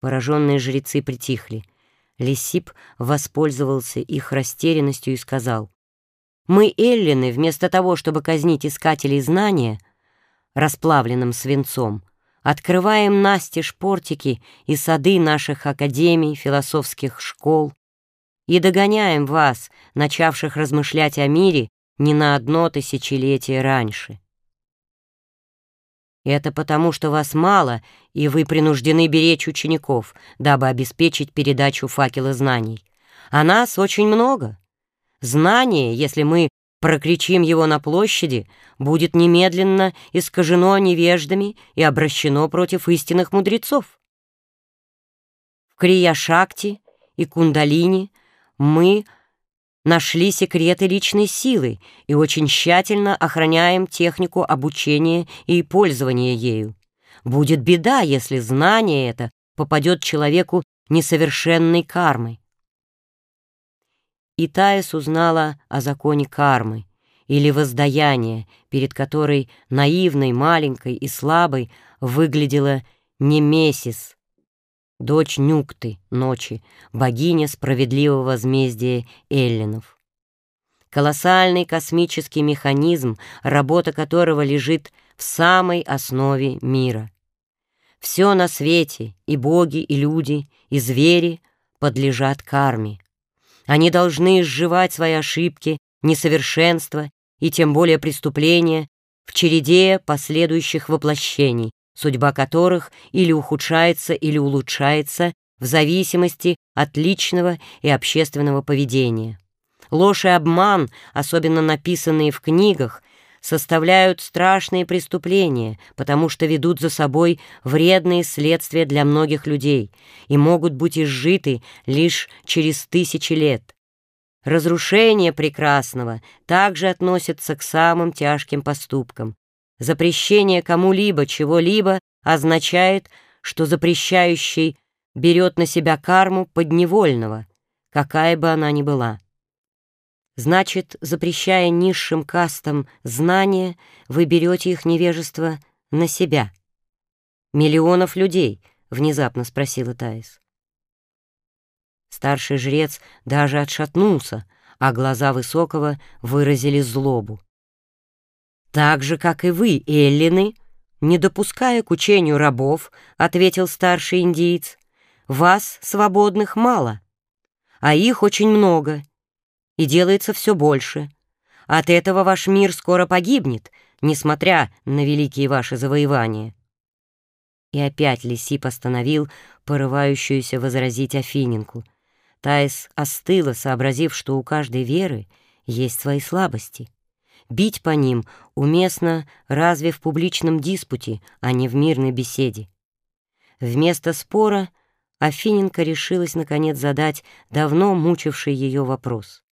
Пораженные жрецы притихли. Лисип воспользовался их растерянностью и сказал, «Мы, эллины, вместо того, чтобы казнить искателей знания расплавленным свинцом, открываем настежь портики и сады наших академий, философских школ и догоняем вас, начавших размышлять о мире не на одно тысячелетие раньше. Это потому, что вас мало, и вы принуждены беречь учеников, дабы обеспечить передачу факела знаний. А нас очень много. Знание, если мы прокричим его на площади, будет немедленно искажено невеждами и обращено против истинных мудрецов. В Крия-Шакти и Кундалини мы — нашли секреты личной силы и очень тщательно охраняем технику обучения и пользования ею. Будет беда, если знание это попадет человеку несовершенной кармой. И Таис узнала о законе кармы или воздаяния, перед которой наивной, маленькой и слабой выглядела Немесис, дочь Нюкты, ночи, богиня справедливого возмездия эллинов. Колоссальный космический механизм, работа которого лежит в самой основе мира. Все на свете, и боги, и люди, и звери, подлежат карме. Они должны изживать свои ошибки, несовершенства и тем более преступления в череде последующих воплощений, судьба которых или ухудшается, или улучшается в зависимости от личного и общественного поведения. Ложь и обман, особенно написанные в книгах, составляют страшные преступления, потому что ведут за собой вредные следствия для многих людей и могут быть изжиты лишь через тысячи лет. Разрушение прекрасного также относится к самым тяжким поступкам, Запрещение кому-либо чего-либо означает, что запрещающий берет на себя карму подневольного, какая бы она ни была. Значит, запрещая низшим кастам знания, вы берете их невежество на себя. «Миллионов людей?» — внезапно спросила Таис. Старший жрец даже отшатнулся, а глаза Высокого выразили злобу. «Так же, как и вы, эллины, не допуская к учению рабов, — ответил старший индиец, — вас, свободных, мало, а их очень много, и делается все больше. От этого ваш мир скоро погибнет, несмотря на великие ваши завоевания». И опять Лисип остановил порывающуюся возразить Афининку. Таис остыла, сообразив, что у каждой веры есть свои слабости. Бить по ним уместно разве в публичном диспуте, а не в мирной беседе. Вместо спора Афиненко решилась, наконец, задать давно мучивший ее вопрос.